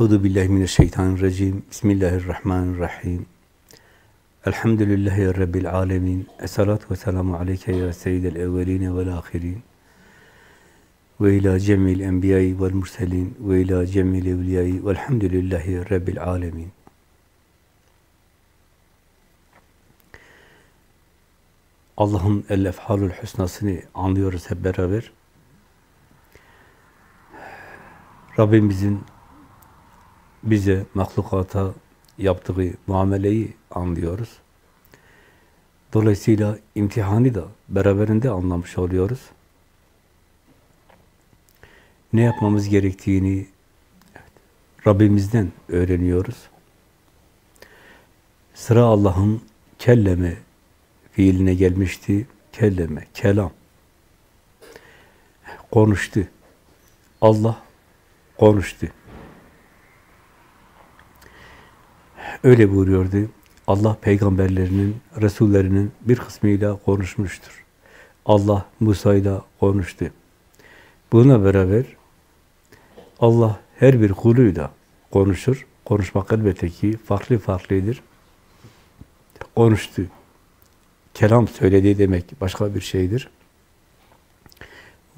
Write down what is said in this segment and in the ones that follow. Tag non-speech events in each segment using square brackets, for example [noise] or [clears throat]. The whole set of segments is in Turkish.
Euzu billahi mineşşeytanirracim. Bismillahirrahmanirrahim. Elhamdülillahi rabbil alamin. Essalatu vesselamu aleyke ya seyyidel evvelin ve'l ahirin. Ve ila cemil enbiya'i ve'l murselin ve ila cemil evliya'i ve'lhamdülillahi rabbil alamin. Allah'ın el-efhalül husnasını anlıyoruz hep beraber. Rabbimizin bize, mahlukata yaptığı muameleyi anlıyoruz. Dolayısıyla imtihanı da beraberinde anlamış oluyoruz. Ne yapmamız gerektiğini Rabbimizden öğreniyoruz. Sıra Allah'ın kelleme fiiline gelmişti. Kelleme, kelam. Konuştu. Allah konuştu. Öyle buyuruyordu. Allah peygamberlerinin, Resullerinin bir kısmıyla konuşmuştur. Allah Musa ile konuştu. Buna beraber Allah her bir kuluyla konuşur. Konuşmak elbette ki farklı farklıdır. Konuştu. Kelam söyledi demek başka bir şeydir.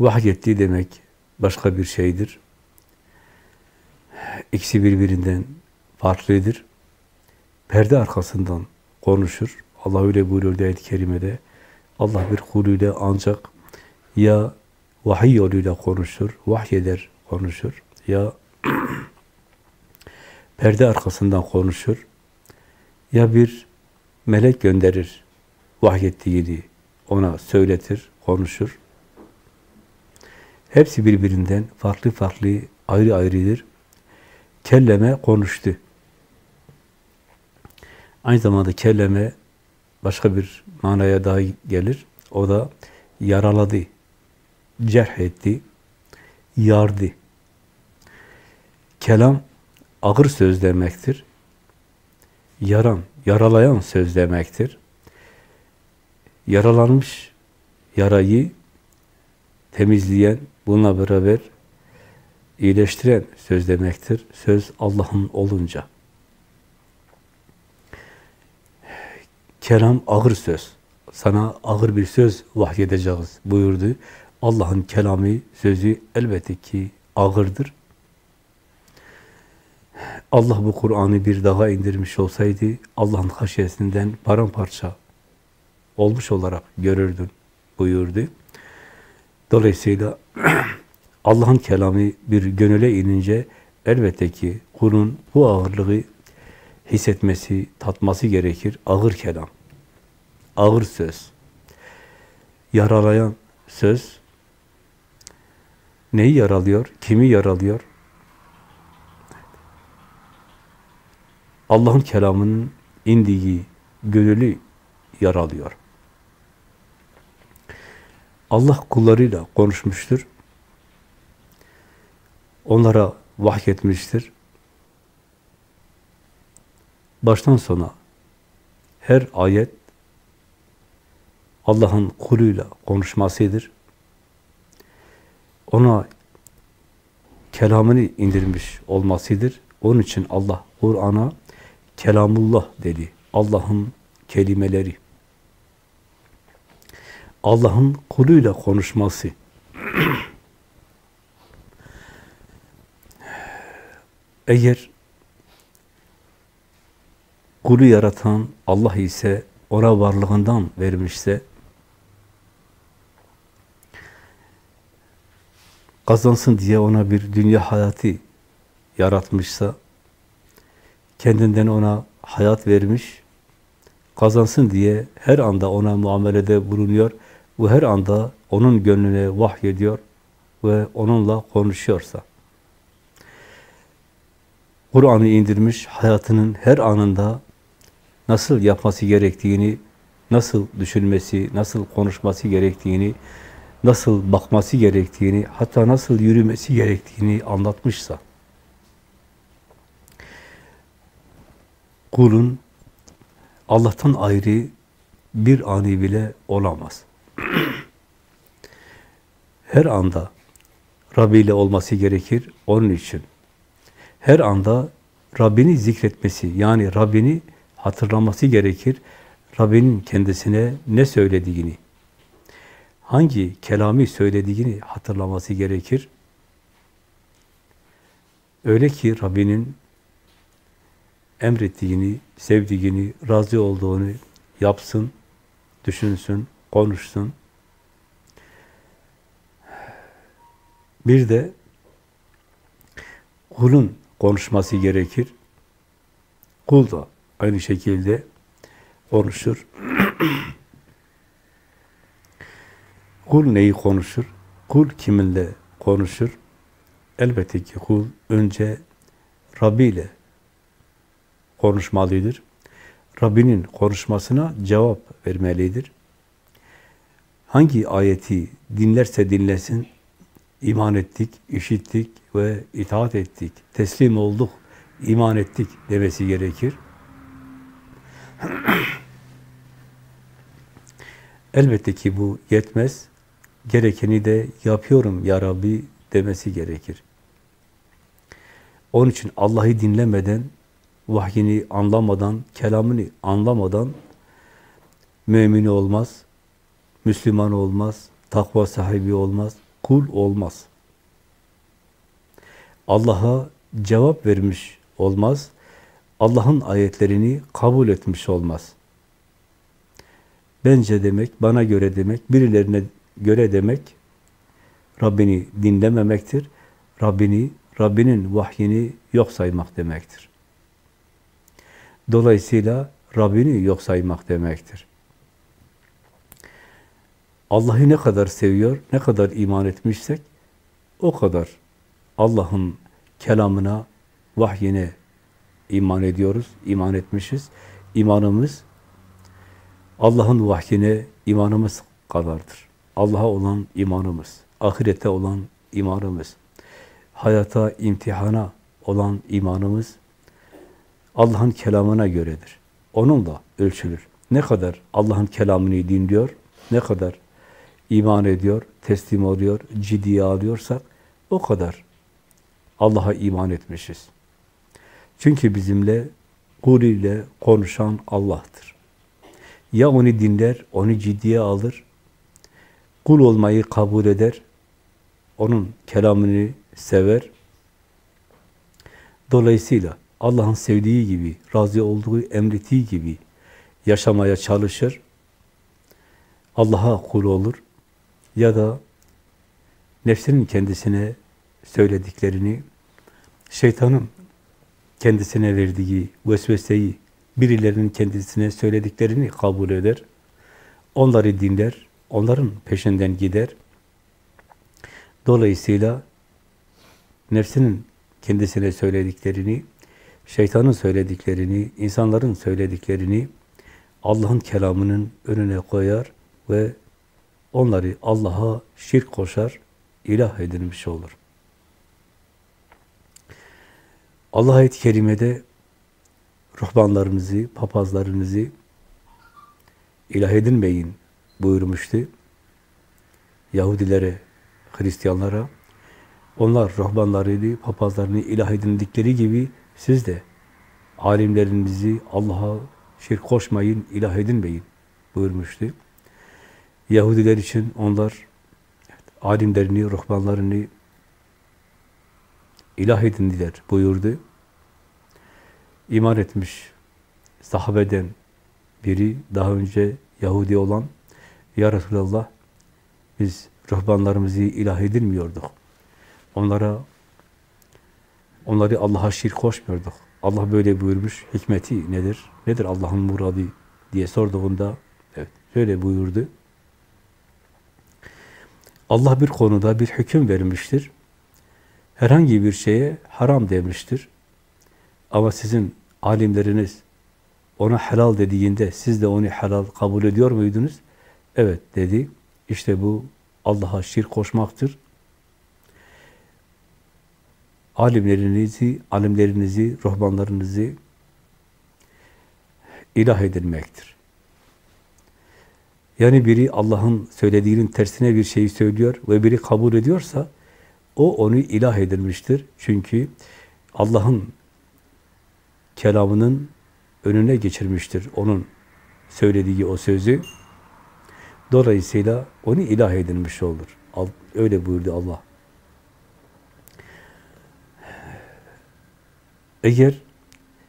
Vahyetti demek başka bir şeydir. İkisi birbirinden farklıdır. Perde arkasından konuşur. Allah öyle buyuruyor ayet-i kerimede. Allah bir kuluyla ancak ya vahiy yoluyla konuşur, vahyeder, konuşur. Ya [clears throat] perde arkasından konuşur. Ya bir melek gönderir, vahyettiğini ona söyletir, konuşur. Hepsi birbirinden farklı farklı, ayrı ayrıdır. Kelleme konuştu. Aynı zamanda kelleme başka bir manaya daha gelir. O da yaraladı, cerh etti, yardı. Kelam ağır söz demektir. Yaran, yaralayan söz demektir. Yaralanmış yarayı temizleyen, bununla beraber iyileştiren söz demektir. Söz Allah'ın olunca. Kelam ağır söz. Sana ağır bir söz vahyedeceğiz buyurdu. Allah'ın kelamı, sözü elbette ki ağırdır. Allah bu Kur'an'ı bir dağa indirmiş olsaydı Allah'ın haşyesinden paramparça olmuş olarak görürdün buyurdu. Dolayısıyla [clears throat] Allah'ın kelamı bir gönüle inince elbette ki kulun bu ağırlığı hissetmesi, tatması gerekir. Ağır kelam, ağır söz, yaralayan söz neyi yaralıyor, kimi yaralıyor? Allah'ın kelamının indiği gönülü yaralıyor. Allah kullarıyla konuşmuştur. Onlara vahyetmiştir. Baştan sona her ayet Allah'ın kuluyla konuşmasıdır. Ona kelamını indirmiş olmasıdır. Onun için Allah Kur'an'a kelamullah dedi. Allah'ın kelimeleri. Allah'ın kuluyla konuşması. [clears throat] Eğer kulu yaratan Allah ise ona varlığından vermişse kazansın diye ona bir dünya hayatı yaratmışsa kendinden ona hayat vermiş kazansın diye her anda ona muamelede bulunuyor ve her anda onun gönlüne vahyediyor ve onunla konuşuyorsa. Kur'an'ı indirmiş hayatının her anında nasıl yapması gerektiğini, nasıl düşünmesi, nasıl konuşması gerektiğini, nasıl bakması gerektiğini, hatta nasıl yürümesi gerektiğini anlatmışsa, kulun Allah'tan ayrı bir ani bile olamaz. [clears throat] Her anda Rabbi ile olması gerekir. Onun için her anda Rabbini zikretmesi, yani Rabbini hatırlaması gerekir. Rabbinin kendisine ne söylediğini, hangi kelami söylediğini hatırlaması gerekir. Öyle ki Rabbinin emrettiğini, sevdiğini, razı olduğunu yapsın, düşünsün, konuşsun. Bir de kulun konuşması gerekir. Kul da aynı şekilde konuşur. [clears throat] kul neyi konuşur? Kul kiminle konuşur? Elbette ki kul önce Rabbi ile konuşmalıdır. Rabbinin konuşmasına cevap vermelidir. Hangi ayeti dinlerse dinlesin, iman ettik, işittik ve itaat ettik, teslim olduk, iman ettik demesi gerekir. [clears throat] Elbette ki bu yetmez. Gerekeni de yapıyorum ya Rabbi demesi gerekir. Onun için Allah'ı dinlemeden, vahyini anlamadan, kelamını anlamadan mümin olmaz, Müslüman olmaz, takva sahibi olmaz, kul olmaz. Allah'a cevap vermiş olmaz, Allah'ın ayetlerini kabul etmiş olmaz. Bence demek, bana göre demek, birilerine göre demek, Rabbini dinlememektir. Rabbini, Rabbinin vahyini yok saymak demektir. Dolayısıyla Rabbini yok saymak demektir. Allah'ı ne kadar seviyor, ne kadar iman etmişsek, o kadar Allah'ın kelamına, vahyine iman ediyoruz, iman etmişiz. İmanımız Allah'ın vahyine imanımız kadardır. Allah'a olan imanımız, ahirete olan imanımız, hayata, imtihana olan imanımız Allah'ın kelamına göredir. Onunla ölçülür. Ne kadar Allah'ın kelamını dinliyor, ne kadar iman ediyor, teslim oluyor, ciddiye alıyorsak o kadar Allah'a iman etmişiz. Çünkü bizimle, kul ile konuşan Allah'tır. Ya onu dinler, onu ciddiye alır, kul olmayı kabul eder, onun kelamını sever. Dolayısıyla Allah'ın sevdiği gibi, razı olduğu, emrettiği gibi yaşamaya çalışır. Allah'a kul olur. Ya da nefsinin kendisine söylediklerini, şeytanın kendisine verdiği vesveseyi, birilerinin kendisine söylediklerini kabul eder. Onları dinler, onların peşinden gider. Dolayısıyla nefsinin kendisine söylediklerini, şeytanın söylediklerini, insanların söylediklerini Allah'ın kelamının önüne koyar ve onları Allah'a şirk koşar, ilah edilmiş olur. Allah ayet-i kerimede ruhbanlarınızı, papazlarınızı ilah edinmeyin buyurmuştu. Yahudilere, Hristiyanlara onlar ruhbanlarını, papazlarını ilah edindikleri gibi siz de alimlerinizi Allah'a şirk koşmayın, ilah edinmeyin buyurmuştu. Yahudiler için onlar alimlerini, ruhbanlarını ilah edindiler buyurdu. İman etmiş sahabeden biri daha önce Yahudi olan Ya Resulallah biz ruhbanlarımızı ilah edinmiyorduk. Onlara onları Allah'a şirk koşmuyorduk. Allah böyle buyurmuş. Hikmeti nedir? Nedir Allah'ın muradı diye sorduğunda evet şöyle buyurdu. Allah bir konuda bir hüküm vermiştir. Herhangi bir şeye haram demiştir. Ama sizin alimleriniz ona helal dediğinde siz de onu helal kabul ediyor muydunuz? Evet dedi. İşte bu Allah'a şirk koşmaktır. Alimlerinizi, alimlerinizi, ruhbanlarınızı ilah edilmektir. Yani biri Allah'ın söylediğinin tersine bir şeyi söylüyor ve biri kabul ediyorsa o onu ilah edilmiştir. Çünkü Allah'ın kelamının önüne geçirmiştir onun söylediği o sözü. Dolayısıyla onu ilah edinmiş olur. Öyle buyurdu Allah. Eğer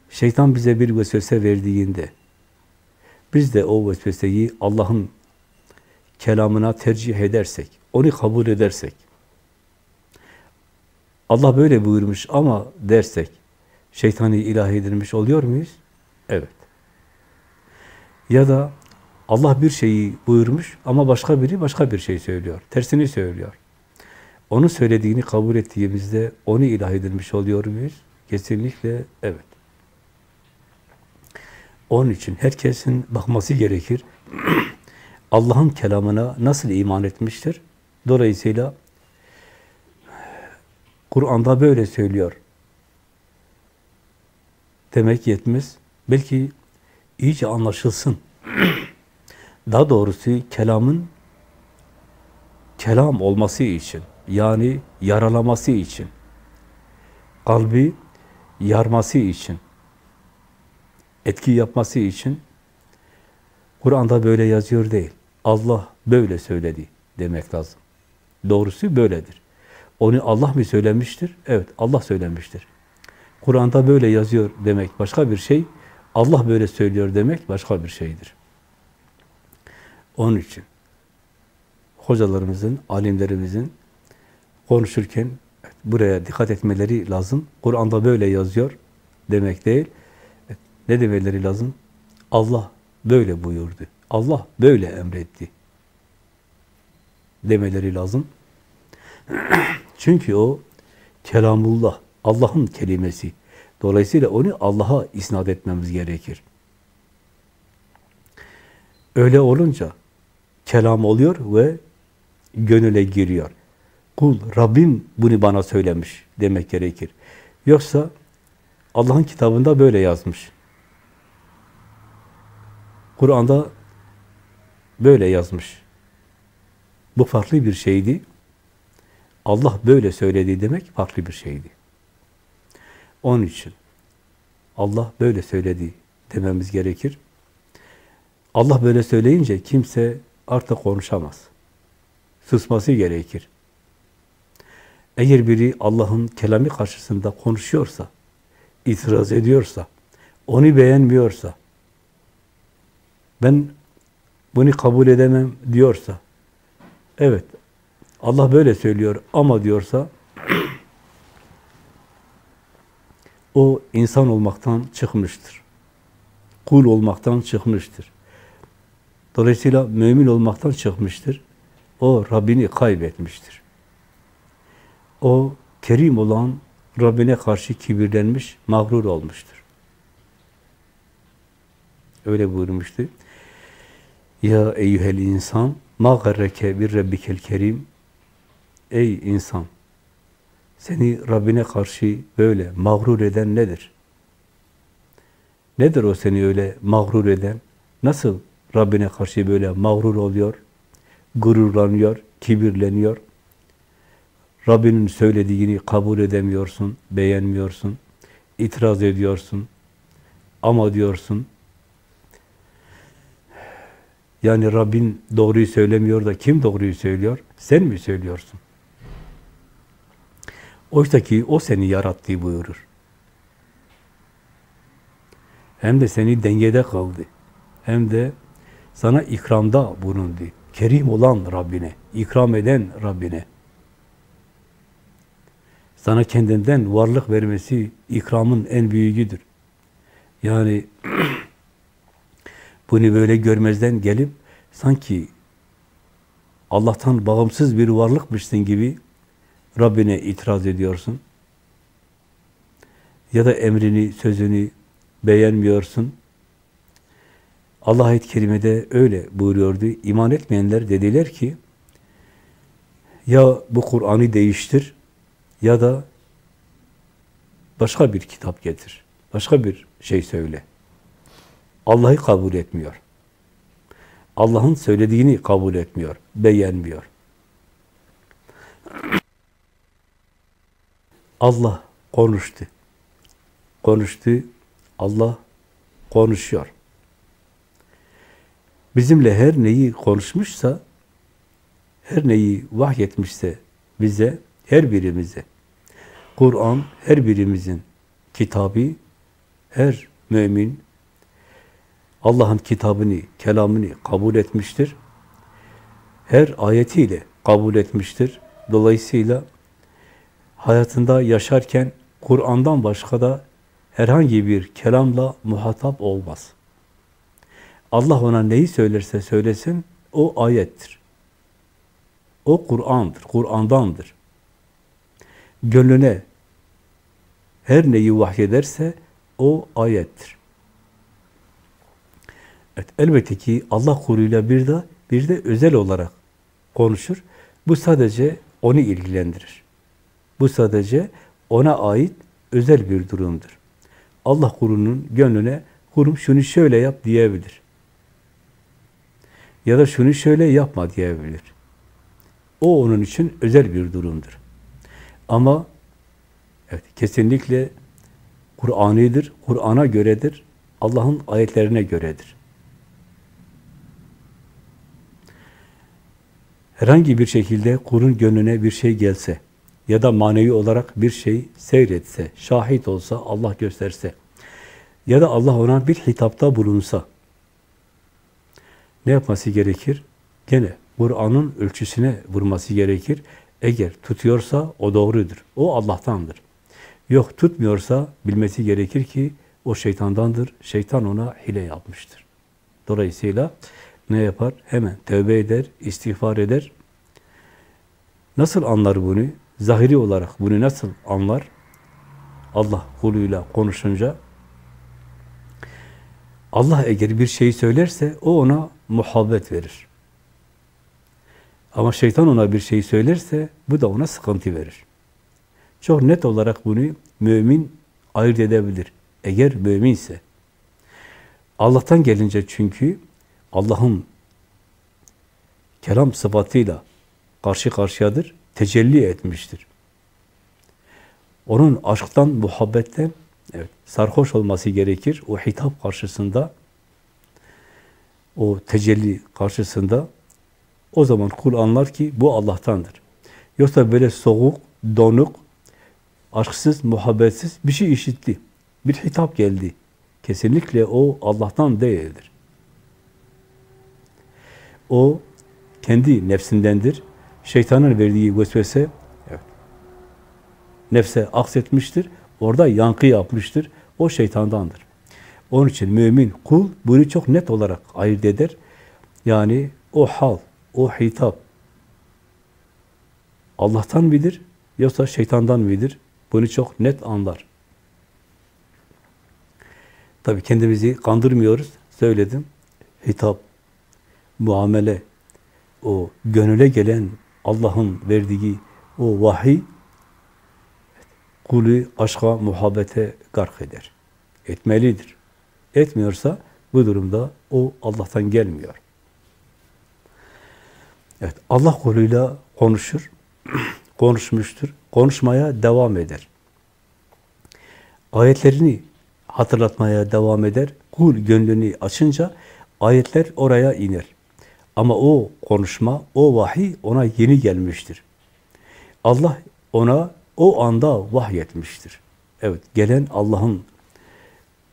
şeytan bize bir vesvese verdiğinde biz de o vesveseyi Allah'ın kelamına tercih edersek, onu kabul edersek, Allah böyle buyurmuş ama dersek, şeytanı ilah edilmiş oluyor muyuz? Evet. Ya da Allah bir şeyi buyurmuş ama başka biri başka bir şey söylüyor. Tersini söylüyor. Onun söylediğini kabul ettiğimizde onu ilah edilmiş oluyor muyuz? Kesinlikle evet. Onun için herkesin bakması gerekir. [clears throat] Allah'ın kelamına nasıl iman etmiştir? Dolayısıyla Kur'an'da böyle söylüyor. Demek yetmez. Belki iyice anlaşılsın. [clears throat] Daha doğrusu kelamın kelam olması için, yani yaralaması için, kalbi yarması için, etki yapması için Kur'an'da böyle yazıyor değil. Allah böyle söyledi demek lazım. Doğrusu böyledir. Onu Allah mı söylemiştir? Evet, Allah söylemiştir. Kur'an'da böyle yazıyor demek başka bir şey. Allah böyle söylüyor demek başka bir şeydir. Onun için hocalarımızın, alimlerimizin konuşurken buraya dikkat etmeleri lazım. Kur'an'da böyle yazıyor demek değil. Ne demeleri lazım? Allah böyle buyurdu. Allah böyle emretti. Demeleri lazım. [clears throat] Çünkü o kelamullah, Allah'ın kelimesi. Dolayısıyla onu Allah'a isnat etmemiz gerekir. Öyle olunca kelam oluyor ve gönüle giriyor. Kul, Rabbim bunu bana söylemiş demek gerekir. Yoksa Allah'ın kitabında böyle yazmış. Kur'an'da böyle yazmış. Bu farklı bir şeydi. Allah böyle söyledi demek farklı bir şeydi. Onun için Allah böyle söyledi dememiz gerekir. Allah böyle söyleyince kimse artık konuşamaz. Susması gerekir. Eğer biri Allah'ın kelamı karşısında konuşuyorsa, itiraz ediyorsa, onu beğenmiyorsa, ben bunu kabul edemem diyorsa, evet Allah böyle söylüyor ama diyorsa, o insan olmaktan çıkmıştır. Kul olmaktan çıkmıştır. Dolayısıyla mümin olmaktan çıkmıştır. O Rabbini kaybetmiştir. O kerim olan Rabbine karşı kibirlenmiş, mağrur olmuştur. Öyle buyurmuştu. Ya eyyühel insan ma garreke bir rabbikel kerim Ey insan seni Rabbine karşı böyle mağrur eden nedir? Nedir o seni öyle mağrur eden? Nasıl Rabbine karşı böyle mağrur oluyor, gururlanıyor, kibirleniyor? Rabbinin söylediğini kabul edemiyorsun, beğenmiyorsun, itiraz ediyorsun, ama diyorsun, yani Rabbin doğruyu söylemiyor da kim doğruyu söylüyor? Sen mi söylüyorsun? Oysa ki o seni yarattı buyurur. Hem de seni dengede kaldı. Hem de sana ikramda bulundu. Kerim olan Rabbine, ikram eden Rabbine. Sana kendinden varlık vermesi ikramın en büyüğüdür. Yani [clears throat] bunu böyle görmezden gelip sanki Allah'tan bağımsız bir varlıkmışsın gibi Rabbine itiraz ediyorsun. Ya da emrini, sözünü beğenmiyorsun. Allah ayet-i kerimede öyle buyuruyordu. İman etmeyenler dediler ki ya bu Kur'an'ı değiştir ya da başka bir kitap getir. Başka bir şey söyle. Allah'ı kabul etmiyor. Allah'ın söylediğini kabul etmiyor, beğenmiyor. Allah konuştu. konuştu, Allah konuşuyor. Bizimle her neyi konuşmuşsa, her neyi vahyetmişse bize, her birimize, Kur'an her birimizin kitabı, her mümin Allah'ın kitabını, kelamını kabul etmiştir. Her ayetiyle kabul etmiştir. Dolayısıyla hayatında yaşarken Kur'an'dan başka da herhangi bir kelamla muhatap olmaz. Allah ona neyi söylerse söylesin, o ayettir. O Kur'an'dır, Kur'an'dandır. Gönlüne her neyi vahyederse o ayettir. Evet, elbette ki Allah kuluyla bir de bir de özel olarak konuşur. Bu sadece onu ilgilendirir. Bu sadece ona ait özel bir durumdur. Allah kulunun gönlüne kurum şunu şöyle yap diyebilir. Ya da şunu şöyle yapma diyebilir. O onun için özel bir durumdur. Ama evet, kesinlikle Kur'anidir, Kur'an'a göredir, Allah'ın ayetlerine göredir. Herhangi bir şekilde kurun gönlüne bir şey gelse ya da manevi olarak bir şey seyretse, şahit olsa, Allah gösterse ya da Allah ona bir hitapta bulunsa ne yapması gerekir? Gene Kur'an'ın ölçüsüne vurması gerekir. Eğer tutuyorsa o doğrudur. O Allah'tandır. Yok tutmuyorsa bilmesi gerekir ki o şeytandandır. Şeytan ona hile yapmıştır. Dolayısıyla ne yapar? Hemen tövbe eder, istiğfar eder. Nasıl anlar bunu? Zahiri olarak bunu nasıl anlar? Allah kuluyla konuşunca Allah eğer bir şeyi söylerse o ona muhabbet verir. Ama şeytan ona bir şey söylerse bu da ona sıkıntı verir. Çok net olarak bunu mümin ayırt edebilir. Eğer müminse. Allah'tan gelince çünkü Allah'ın kelam sıfatıyla karşı karşıyadır, tecelli etmiştir. Onun aşktan, muhabbetten evet, sarhoş olması gerekir. O hitap karşısında, o tecelli karşısında o zaman kul anlar ki bu Allah'tandır. Yoksa böyle soğuk, donuk, aşksız, muhabbetsiz bir şey işitti. Bir hitap geldi. Kesinlikle o Allah'tan değildir. O kendi nefsindendir. Şeytanın verdiği vesvese evet, nefse aksetmiştir. Orada yankı yapmıştır. O şeytandandır. Onun için mümin kul bunu çok net olarak ayırt eder. Yani o hal, o hitap Allah'tan midir yoksa şeytandan midir? Bunu çok net anlar. Tabii kendimizi kandırmıyoruz. Söyledim. Hitap, muamele, o gönüle gelen Allah'ın verdiği o vahiy kulü aşka, muhabbete gark eder. Etmelidir. Etmiyorsa bu durumda o Allah'tan gelmiyor. Evet, Allah kuluyla konuşur, [clears throat] konuşmuştur, konuşmaya devam eder. Ayetlerini hatırlatmaya devam eder. Kul gönlünü açınca ayetler oraya iner. Ama o konuşma, o vahiy ona yeni gelmiştir. Allah ona o anda vahyetmiştir. Evet, gelen Allah'ın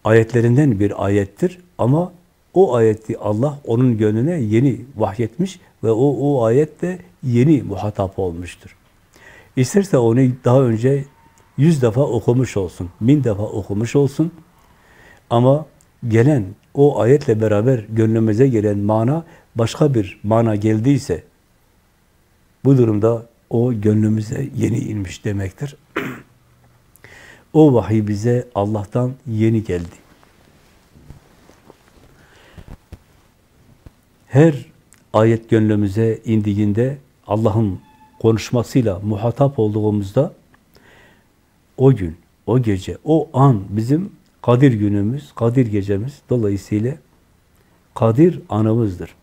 ayetlerinden bir ayettir ama o ayeti Allah onun gönlüne yeni vahyetmiş ve o, o ayette yeni muhatap olmuştur. İsterse onu daha önce yüz defa okumuş olsun, bin defa okumuş olsun ama gelen o ayetle beraber gönlümüze gelen mana başka bir mana geldiyse bu durumda o gönlümüze yeni inmiş demektir. [clears throat] o vahiy bize Allah'tan yeni geldi. Her ayet gönlümüze indiğinde Allah'ın konuşmasıyla muhatap olduğumuzda o gün, o gece, o an bizim Kadir günümüz, Kadir gecemiz dolayısıyla Kadir anımızdır.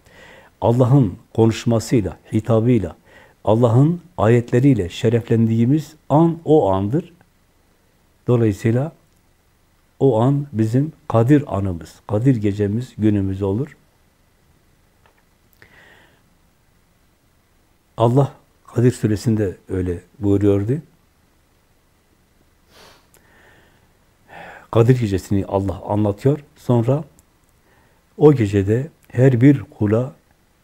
Allah'ın konuşmasıyla, hitabıyla, Allah'ın ayetleriyle şereflendiğimiz an o andır. Dolayısıyla o an bizim Kadir anımız, Kadir gecemiz, günümüz olur. Allah Kadir suresinde öyle buyuruyordu. Kadir gecesini Allah anlatıyor. Sonra o gecede her bir kula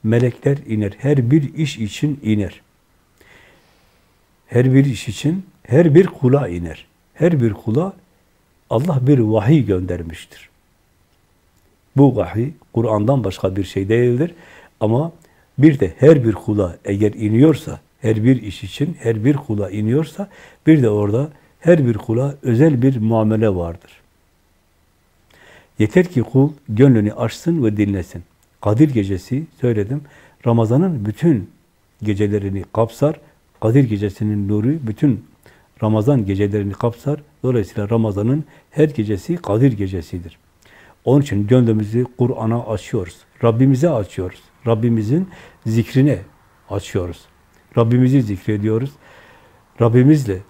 melekler iner. Her bir iş için iner. Her bir iş için her bir kula iner. Her bir kula Allah bir vahiy göndermiştir. Bu vahiy Kur'an'dan başka bir şey değildir. Ama bir de her bir kula eğer iniyorsa, her bir iş için her bir kula iniyorsa, bir de orada her bir kula özel bir muamele vardır. Yeter ki kul gönlünü açsın ve dinlesin. Kadir gecesi söyledim, Ramazan'ın bütün gecelerini kapsar. Kadir gecesinin nuru bütün Ramazan gecelerini kapsar. Dolayısıyla Ramazan'ın her gecesi Kadir gecesidir. Onun için gönlümüzü Kur'an'a açıyoruz. Rabbimize açıyoruz. Rabbimizin zikrine açıyoruz. Rabbimizi zikrediyoruz. Rabbimizle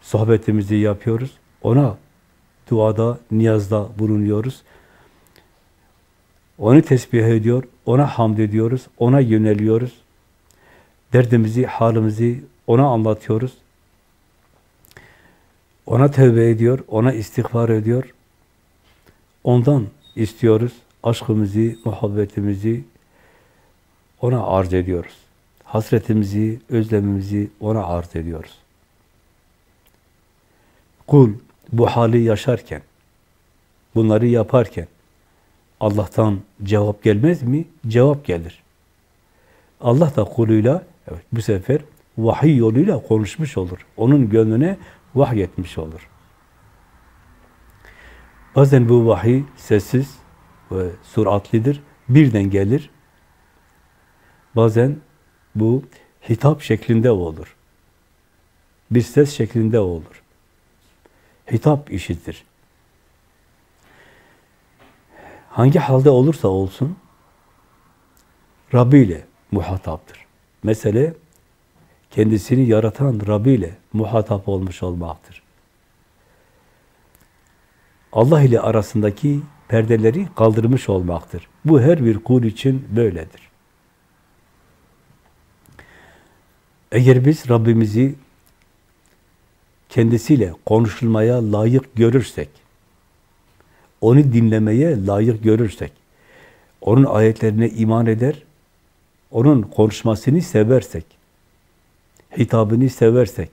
sohbetimizi yapıyoruz. Ona duada, niyazda bulunuyoruz. Onu tesbih ediyor, ona hamd ediyoruz, ona yöneliyoruz. Derdimizi, halimizi ona anlatıyoruz. Ona tövbe ediyor, ona istiğfar ediyor. Ondan istiyoruz. Aşkımızı, muhabbetimizi ona arz ediyoruz. Hasretimizi, özlemimizi ona arz ediyoruz. Kul bu hali yaşarken, bunları yaparken Allah'tan cevap gelmez mi? Cevap gelir. Allah da kuluyla evet, bu sefer vahiy yoluyla konuşmuş olur. Onun gönlüne vahyetmiş olur. Bazen bu vahiy sessiz ve suratlidir. Birden gelir. Bazen bu hitap şeklinde olur. Bir ses şeklinde olur. Hitap işidir. Hangi halde olursa olsun Rabbi ile muhataptır. Mesele kendisini yaratan Rabbi ile muhatap olmuş olmaktır. Allah ile arasındaki perdeleri kaldırmış olmaktır. Bu her bir kul için böyledir. Eğer biz Rabbimizi kendisiyle konuşulmaya layık görürsek, onu dinlemeye layık görürsek, onun ayetlerine iman eder, onun konuşmasını seversek, hitabını seversek,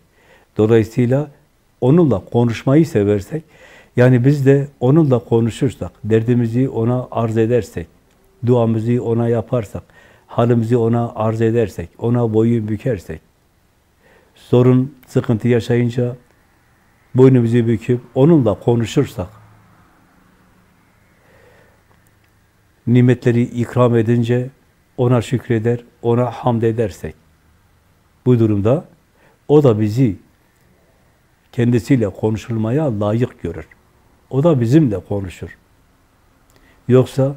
dolayısıyla onunla konuşmayı seversek, yani biz de onunla konuşursak, derdimizi ona arz edersek, duamızı ona yaparsak, halimizi ona arz edersek, ona boyun bükersek, sorun, sıkıntı yaşayınca boynumuzu büküp onunla konuşursak, nimetleri ikram edince ona şükreder, ona hamd edersek, bu durumda o da bizi kendisiyle konuşulmaya layık görür. O da bizimle konuşur. Yoksa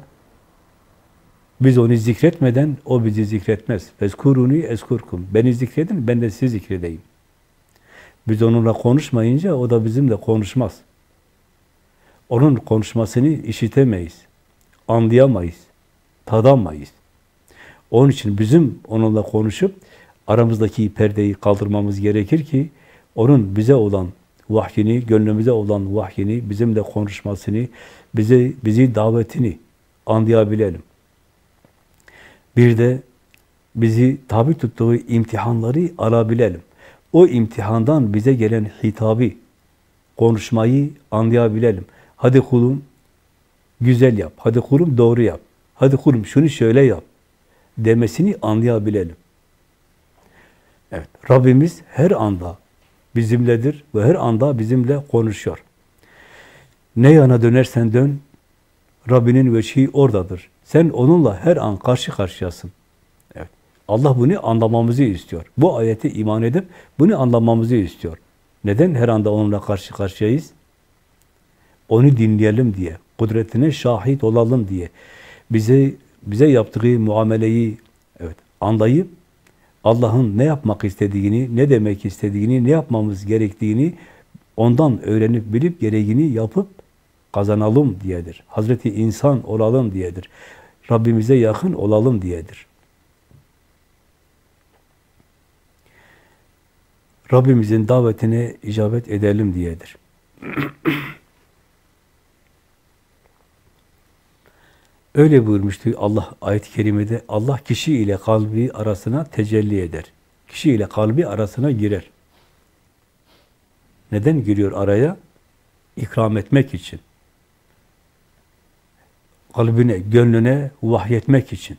biz onu zikretmeden o bizi zikretmez. Fezkuruni eskurkum. Beni zikredin, ben de sizi zikredeyim. Biz onunla konuşmayınca o da bizimle konuşmaz. Onun konuşmasını işitemeyiz, anlayamayız, tadamayız. Onun için bizim onunla konuşup aramızdaki perdeyi kaldırmamız gerekir ki onun bize olan vahyini, gönlümüze olan vahyini, bizimle konuşmasını, bize bizi davetini anlayabilelim. Bir de bizi tabi tuttuğu imtihanları alabilelim. O imtihandan bize gelen hitabı, konuşmayı anlayabilelim. Hadi kulum güzel yap, hadi kulum doğru yap, hadi kulum şunu şöyle yap demesini anlayabilelim. Evet, Rabbimiz her anda bizimledir ve her anda bizimle konuşuyor. Ne yana dönersen dön, Rabbinin veçhi oradadır. Sen onunla her an karşı karşıyasın. Evet. Allah bunu anlamamızı istiyor. Bu ayeti iman edip bunu anlamamızı istiyor. Neden her anda onunla karşı karşıyayız? Onu dinleyelim diye, kudretine şahit olalım diye. Bize bize yaptığı muameleyi evet anlayıp Allah'ın ne yapmak istediğini, ne demek istediğini, ne yapmamız gerektiğini ondan öğrenip bilip gereğini yapıp kazanalım diyedir. Hazreti insan olalım diyedir. Rabbimize yakın olalım diyedir. Rabbimizin davetine icabet edelim diyedir. [clears throat] Öyle buyurmuştu Allah ayet-i kerimede. Allah kişi ile kalbi arasına tecelli eder. Kişi ile kalbi arasına girer. Neden giriyor araya? İkram etmek için. Kalbine, gönlüne vahyetmek için.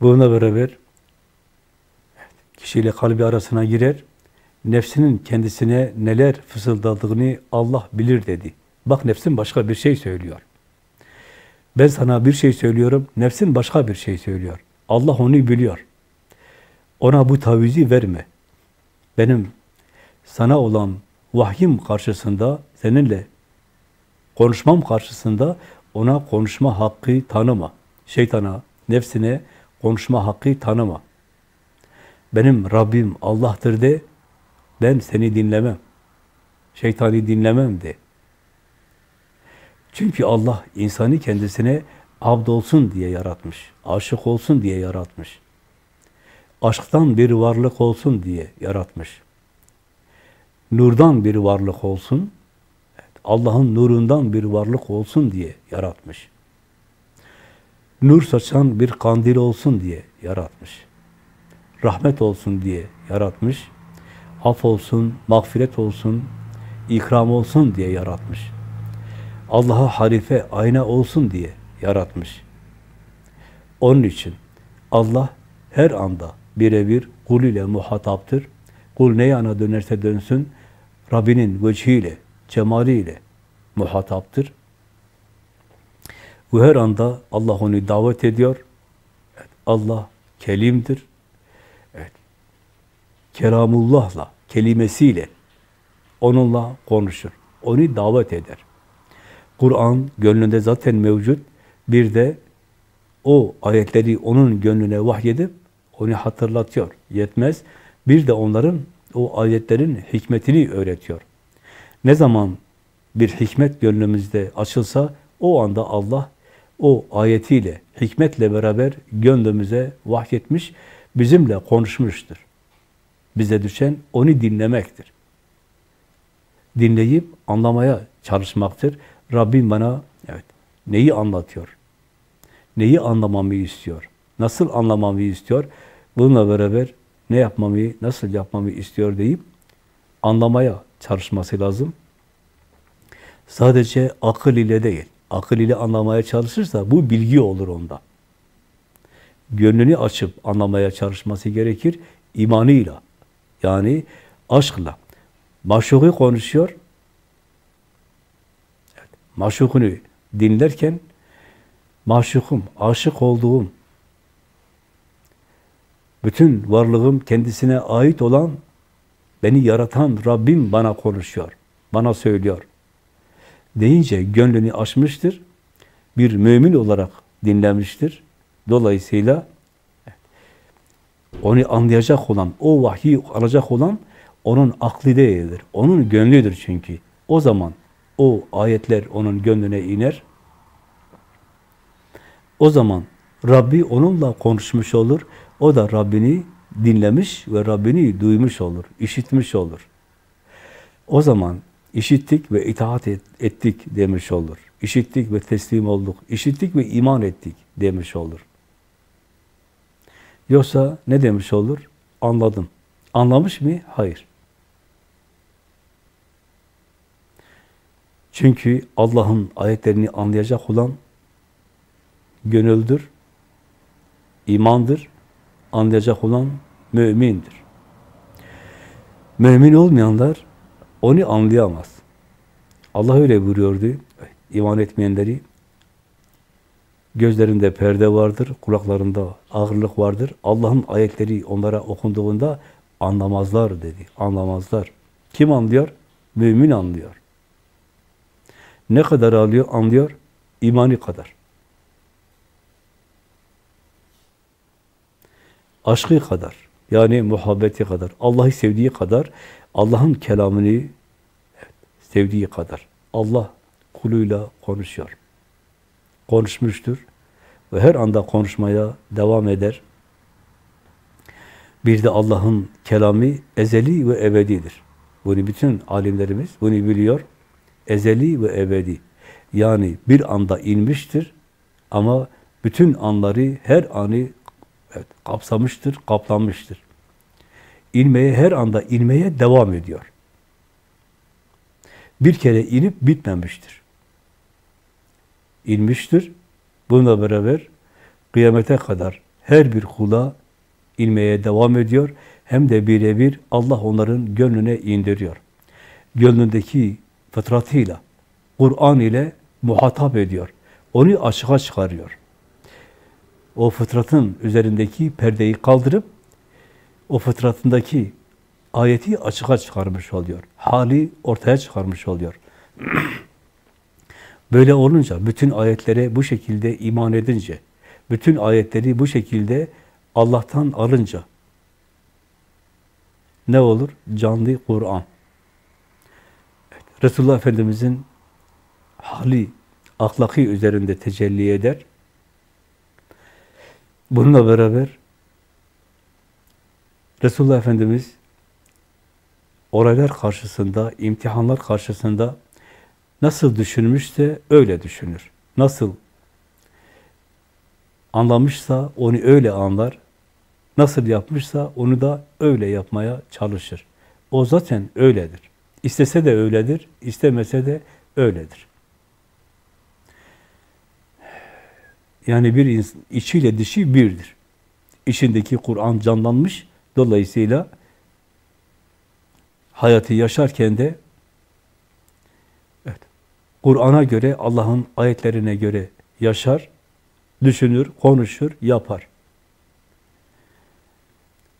Bununla beraber kişiyle kalbi arasına girer. Nefsinin kendisine neler fısıldadığını Allah bilir dedi. Bak nefsin başka bir şey söylüyor. Ben sana bir şey söylüyorum, nefsin başka bir şey söylüyor. Allah onu biliyor. Ona bu tavizi verme. Benim sana olan vahyim karşısında, seninle konuşmam karşısında ona konuşma hakkı tanıma. Şeytana, nefsine konuşma hakkı tanıma. Benim Rabbim Allah'tır de, ben seni dinlemem. Şeytani dinlemem de. Çünkü Allah insanı kendisine abd olsun diye yaratmış. Aşık olsun diye yaratmış. Aşktan bir varlık olsun diye yaratmış. Nurdan bir varlık olsun, Allah'ın nurundan bir varlık olsun diye yaratmış. Nur saçan bir kandil olsun diye yaratmış. Rahmet olsun diye yaratmış. Af olsun, mağfiret olsun, ikram olsun diye yaratmış. Allah'a harife, ayna olsun diye yaratmış. Onun için Allah her anda birebir kul ile muhataptır. Kul ne yana dönerse dönsün, Rabbinin vecihiyle, cemaliyle muhataptır. Bu her anda Allah onu davet ediyor. Allah kelimdir. Evet. Kelamullah'la, kelimesiyle onunla konuşur. Onu davet eder. Kur'an gönlünde zaten mevcut. Bir de o ayetleri onun gönlüne vahyedip onu hatırlatıyor. Yetmez. Bir de onların o ayetlerin hikmetini öğretiyor. Ne zaman bir hikmet gönlümüzde açılsa o anda Allah o ayetiyle, hikmetle beraber gönlümüze vahyetmiş, bizimle konuşmuştur. Bize düşen onu dinlemektir. Dinleyip anlamaya çalışmaktır. Rabbim bana evet neyi anlatıyor? Neyi anlamamı istiyor? Nasıl anlamamı istiyor? Bununla beraber ne yapmamı, nasıl yapmamı istiyor deyip anlamaya çalışması lazım. Sadece akıl ile değil, akıl ile anlamaya çalışırsa bu bilgi olur onda. Gönlünü açıp anlamaya çalışması gerekir, imanıyla, yani aşkla. Maşuku konuşuyor, maşukunu dinlerken, maşukum, aşık olduğum, bütün varlığım kendisine ait olan, beni yaratan Rabbim bana konuşuyor, bana söylüyor. Deyince gönlünü açmıştır, bir mümin olarak dinlemiştir. Dolayısıyla onu anlayacak olan, o vahyi alacak olan onun aklı değildir. Onun gönlüdür çünkü. O zaman o ayetler onun gönlüne iner. O zaman Rabbi onunla konuşmuş olur. O da Rabbini dinlemiş ve Rabbini duymuş olur, işitmiş olur. O zaman işittik ve itaat ettik demiş olur. İşittik ve teslim olduk, işittik ve iman ettik demiş olur. Yoksa ne demiş olur? Anladım. Anlamış mı? Hayır. Çünkü Allah'ın ayetlerini anlayacak olan gönüldür, imandır, anlayacak olan mümindir. Mümin olmayanlar onu anlayamaz. Allah öyle buyuruyordu. İman etmeyenleri gözlerinde perde vardır, kulaklarında ağırlık vardır. Allah'ın ayetleri onlara okunduğunda anlamazlar dedi. Anlamazlar. Kim anlıyor? Mümin anlıyor. Ne kadar alıyor, anlıyor? İmani kadar. Aşkı kadar. Yani muhabbeti kadar. Allah'ı sevdiği kadar Allah'ın kelamını sevdiği kadar. Allah kuluyla konuşuyor. Konuşmuştur ve her anda konuşmaya devam eder. Bir de Allah'ın kelamı ezeli ve ebedidir. Bunu bütün alimlerimiz bunu biliyor. Ezeli ve ebedi. Yani bir anda inmiştir ama bütün anları, her anı evet, kapsamıştır, kaplanmıştır. İnmeye, her anda inmeye devam ediyor. Bir kere inip bitmemiştir. İnmiştir. Bununla beraber kıyamete kadar her bir kula inmeye devam ediyor. Hem de birebir Allah onların gönlüne indiriyor. Gönlündeki fıtratıyla, Kur'an ile muhatap ediyor. Onu açığa çıkarıyor. O fıtratın üzerindeki perdeyi kaldırıp o fıtratındaki ayeti açığa çıkarmış oluyor. Hali ortaya çıkarmış oluyor. [clears throat] Böyle olunca, bütün ayetlere bu şekilde iman edince, bütün ayetleri bu şekilde Allah'tan alınca ne olur? Canlı Kur'an. Resulullah Efendimiz'in hali, ahlaki üzerinde tecelli eder. Bununla beraber Resulullah Efendimiz olaylar karşısında, imtihanlar karşısında nasıl düşünmüşse öyle düşünür. Nasıl anlamışsa onu öyle anlar. Nasıl yapmışsa onu da öyle yapmaya çalışır. O zaten öyledir. İstese de öyledir, istemese de öyledir. Yani bir insan, içiyle dişi birdir. İçindeki Kur'an canlanmış, dolayısıyla hayatı yaşarken de evet, Kur'an'a göre, Allah'ın ayetlerine göre yaşar, düşünür, konuşur, yapar.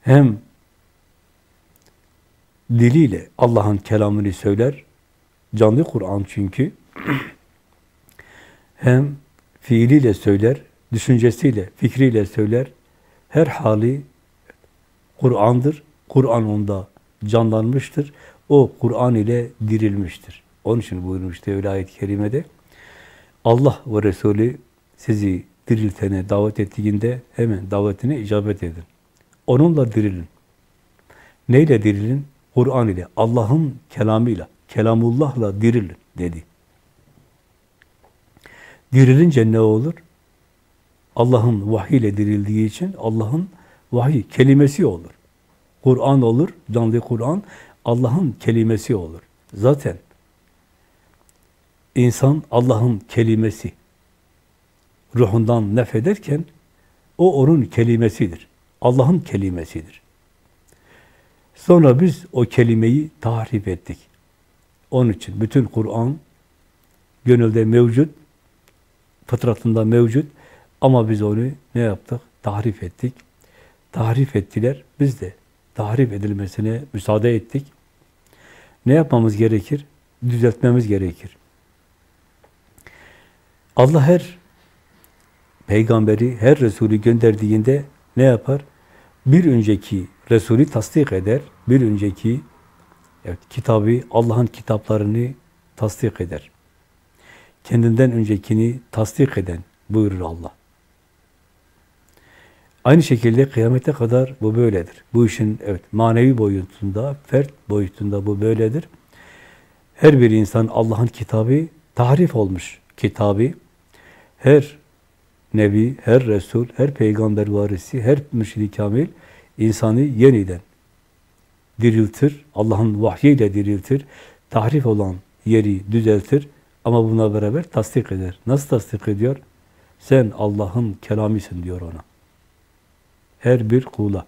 Hem diliyle Allah'ın kelamını söyler, canlı Kur'an çünkü, [clears throat] hem fiiliyle söyler, düşüncesiyle, fikriyle söyler, her hali Kur'an'dır, Kur'an onda canlanmıştır, o Kur'an ile dirilmiştir. Onun için buyurmuştu öyle ayet-i kerimede, Allah ve Resulü sizi diriltene davet ettiğinde hemen davetine icabet edin. Onunla dirilin. Neyle dirilin? Kur'an ile, Allah'ın kelamıyla, kelamullahla dirilin dedi. Dirilince ne olur? Allah'ın vahiy ile dirildiği için Allah'ın vahiy kelimesi olur. Kur'an olur, canlı Kur'an Allah'ın kelimesi olur. Zaten insan Allah'ın kelimesi ruhundan nefederken o onun kelimesidir. Allah'ın kelimesidir. Sonra biz o kelimeyi tahrif ettik. Onun için bütün Kur'an gönülde mevcut, fıtratında mevcut ama biz onu ne yaptık? Tahrif ettik. Tahrif ettiler. Biz de tahrif edilmesine müsaade ettik. Ne yapmamız gerekir? Düzeltmemiz gerekir. Allah her peygamberi, her Resulü gönderdiğinde ne yapar? Bir önceki Resulü tasdik eder, bir önceki evet, kitabı, Allah'ın kitaplarını tasdik eder. Kendinden öncekini tasdik eden buyurur Allah. Aynı şekilde kıyamete kadar bu böyledir. Bu işin evet manevi boyutunda, fert boyutunda bu böyledir. Her bir insan Allah'ın kitabı tahrif olmuş kitabı. Her nebi, her resul, her peygamber varisi, her müşrik kamil insanı yeniden diriltir. Allah'ın vahyiyle diriltir. Tahrif olan yeri düzeltir. Ama buna beraber tasdik eder. Nasıl tasdik ediyor? Sen Allah'ın kelamisin diyor ona. Her bir kula.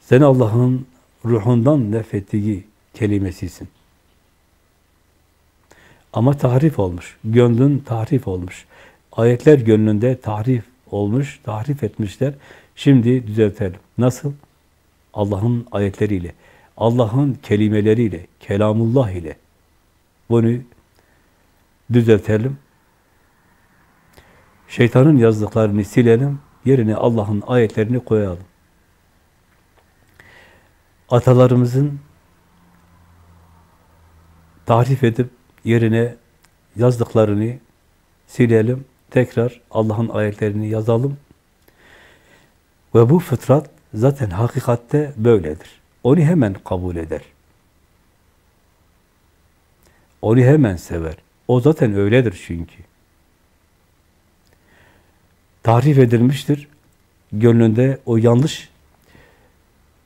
Sen Allah'ın ruhundan nefettiği kelimesisin. Ama tahrif olmuş. Gönlün tahrif olmuş. Ayetler gönlünde tahrif olmuş, tahrif etmişler. Şimdi düzeltelim. Nasıl? Allah'ın ayetleriyle, Allah'ın kelimeleriyle, kelamullah ile bunu düzeltelim. Şeytanın yazdıklarını silelim, yerine Allah'ın ayetlerini koyalım. Atalarımızın tahrif edip yerine yazdıklarını silelim, tekrar Allah'ın ayetlerini yazalım. Ve bu fıtrat zaten hakikatte böyledir. Onu hemen kabul eder. Onu hemen sever. O zaten öyledir çünkü. Tahrif edilmiştir. Gönlünde o yanlış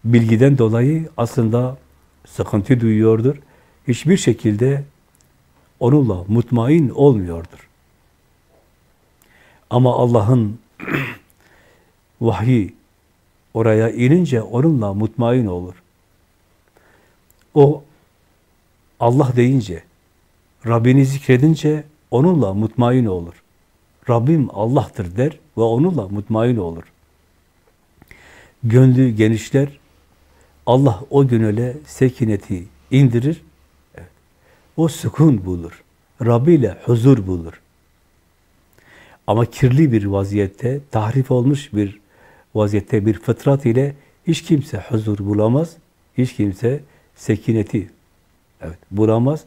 bilgiden dolayı aslında sıkıntı duyuyordur. Hiçbir şekilde onunla mutmain olmuyordur. Ama Allah'ın [clears throat] vahyi oraya inince onunla mutmain olur. O Allah deyince, Rabbini zikredince onunla mutmain olur. Rabbim Allah'tır der ve onunla mutmain olur. Gönlü genişler, Allah o gönüle sekineti indirir, o sükun bulur. Rabbi ile huzur bulur. Ama kirli bir vaziyette, tahrif olmuş bir vaziyette bir fıtrat ile hiç kimse huzur bulamaz, hiç kimse sekineti evet, bulamaz.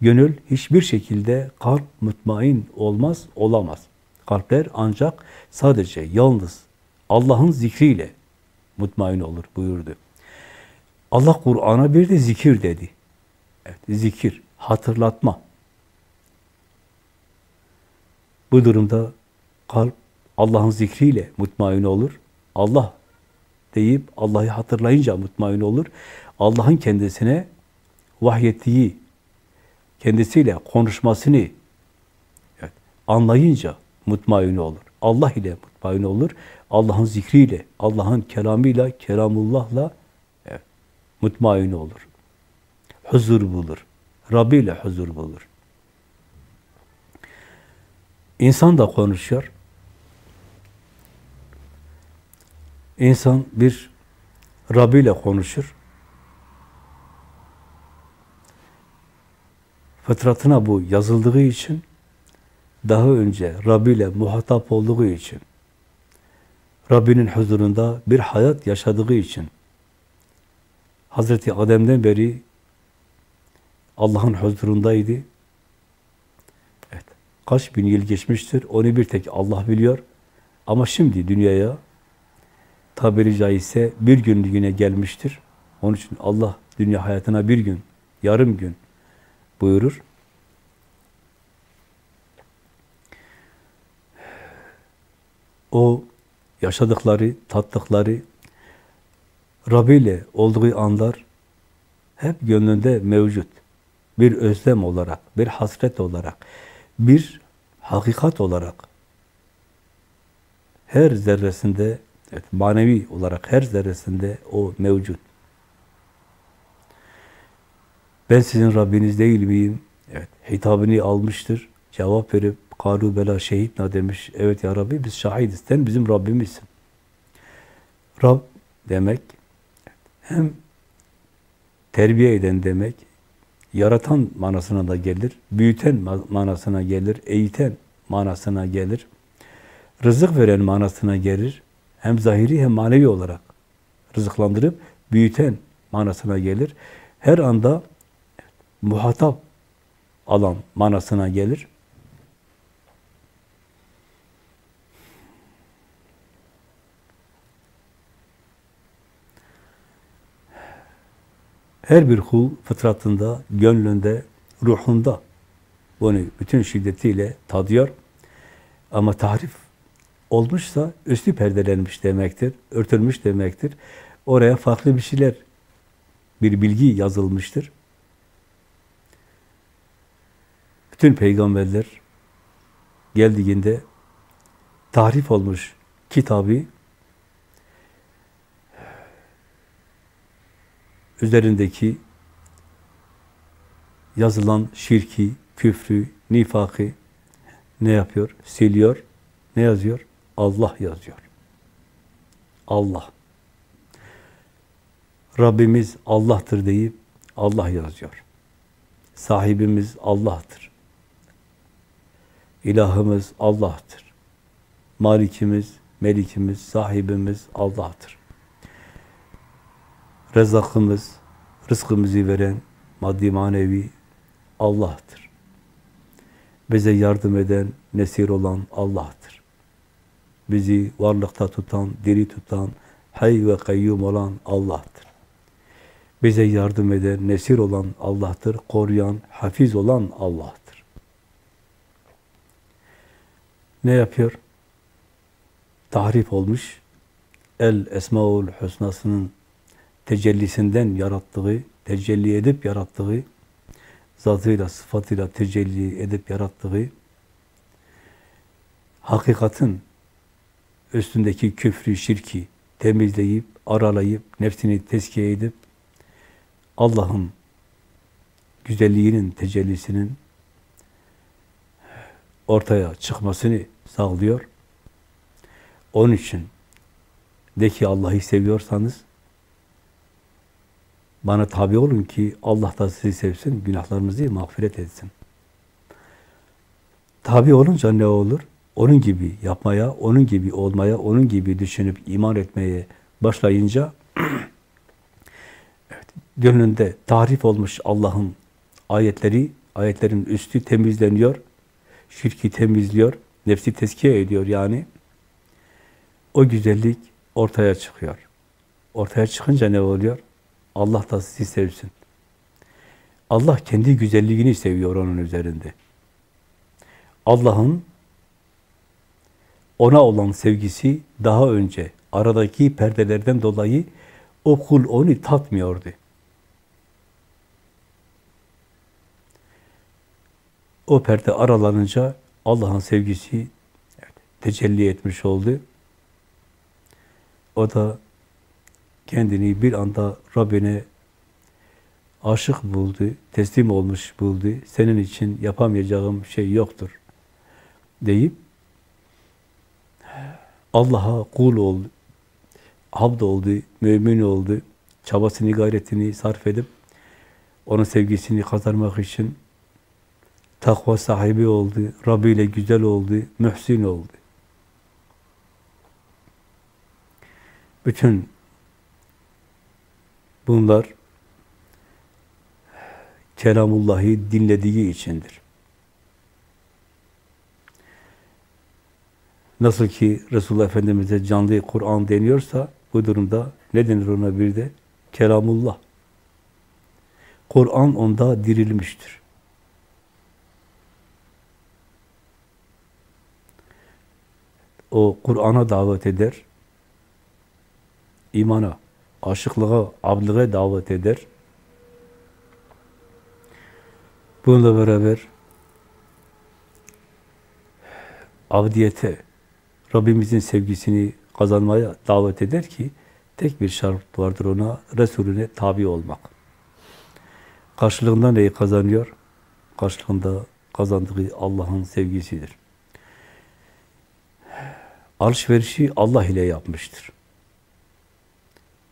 Gönül hiçbir şekilde kalp mutmain olmaz, olamaz. Kalpler ancak sadece yalnız Allah'ın zikriyle mutmain olur buyurdu. Allah Kur'an'a bir de zikir dedi. Evet, zikir, hatırlatma. Bu durumda kalp Allah'ın zikriyle mutmain olur. Allah deyip Allah'ı hatırlayınca mutmain olur. Allah'ın kendisine vahyettiği, kendisiyle konuşmasını anlayınca mutmain olur. Allah ile mutmain olur. Allah'ın zikriyle, Allah'ın kelamıyla, kelamullahla evet, mutmain olur. Huzur bulur. Rabbi ile huzur bulur. İnsan da konuşuyor. İnsan bir Rabbi ile konuşur. Fıtratına bu yazıldığı için daha önce Rabbi ile muhatap olduğu için Rabbinin huzurunda bir hayat yaşadığı için Hazreti Adem'den beri Allah'ın huzurundaydı. Evet. Kaç bin yıl geçmiştir. Onu bir tek Allah biliyor. Ama şimdi dünyaya tabiri caizse bir günlüğüne gelmiştir. Onun için Allah dünya hayatına bir gün, yarım gün buyurur. O yaşadıkları, tattıkları Rabbi ile olduğu anlar hep gönlünde mevcut. Bir özlem olarak, bir hasret olarak, bir hakikat olarak her zerresinde Evet, manevi olarak her zerresinde o mevcut. Ben sizin Rabbiniz değil miyim? Evet, hitabını almıştır. Cevap verip, kalu bela şehitna demiş. Evet ya Rabbi biz şahidiz. Sen bizim Rabbimizsin. Rab demek hem terbiye eden demek, yaratan manasına da gelir, büyüten manasına gelir, eğiten manasına gelir, rızık veren manasına gelir, hem zahiri hem manevi olarak rızıklandırıp büyüten manasına gelir. Her anda muhatap alan manasına gelir. Her bir kul fıtratında, gönlünde, ruhunda bunu bütün şiddetiyle tadıyor. Ama tahrif olmuşsa üstü perdelenmiş demektir, örtülmüş demektir. Oraya farklı bir şeyler, bir bilgi yazılmıştır. Bütün peygamberler geldiğinde tahrif olmuş kitabı üzerindeki yazılan şirki, küfrü, nifakı ne yapıyor? Siliyor. Ne yazıyor? Allah yazıyor. Allah. Rabbimiz Allah'tır deyip Allah yazıyor. Sahibimiz Allah'tır. İlahımız Allah'tır. Malikimiz, melikimiz, sahibimiz Allah'tır. Rezakımız, rızkımızı veren, maddi manevi Allah'tır. Bize yardım eden, nesir olan Allah'tır. Bizi varlıkta tutan, diri tutan, hay ve kayyum olan Allah'tır. Bize yardım eden, nesir olan Allah'tır. Koruyan, hafiz olan Allah'tır. Ne yapıyor? Tahrif olmuş, El Esmaül Hüsna'sının tecellisinden yarattığı, tecelli edip yarattığı, zatıyla, sıfatıyla tecelli edip yarattığı, hakikatin üstündeki küfrü, şirki temizleyip, aralayıp, nefsini tezkiye edip, Allah'ın güzelliğinin, tecellisinin ortaya çıkmasını sağlıyor. Onun için de ki Allah'ı seviyorsanız bana tabi olun ki Allah da sizi sevsin, günahlarınızı mağfiret etsin. Tabi olunca ne olur? Onun gibi yapmaya, onun gibi olmaya, onun gibi düşünüp iman etmeye başlayınca [clears throat] evet, gönlünde tarif olmuş Allah'ın ayetleri, ayetlerin üstü temizleniyor, şirki temizliyor, nefsi tezkiye ediyor yani. O güzellik ortaya çıkıyor. Ortaya çıkınca ne oluyor? Allah da sizi sevsin. Allah kendi güzelliğini seviyor onun üzerinde. Allah'ın ona olan sevgisi daha önce aradaki perdelerden dolayı o kul onu tatmıyordu. O perde aralanınca Allah'ın sevgisi tecelli etmiş oldu. O da kendini bir anda Rabbine aşık buldu, teslim olmuş buldu. Senin için yapamayacağım şey yoktur deyip Allah'a kul oldu, abd oldu, mümin oldu, çabasını, gayretini sarf edip onun sevgisini kazanmak için takva sahibi oldu, Rabbi ile güzel oldu, mühsin oldu. Bütün bunlar Kelamullah'ı dinlediği içindir. Nasıl ki Resulullah Efendimiz'e canlı Kur'an deniyorsa bu durumda ne denir ona bir de? Kelamullah. Kur'an onda dirilmiştir. O Kur'an'a davet eder, imana, aşıklığa, ablığa davet eder. Bununla beraber avdiyete, Rabbimizin sevgisini kazanmaya davet eder ki tek bir şart vardır ona, Resulüne tabi olmak. Karşılığında neyi kazanıyor? Karşılığında kazandığı Allah'ın sevgisidir. Alışverişi Allah ile yapmıştır.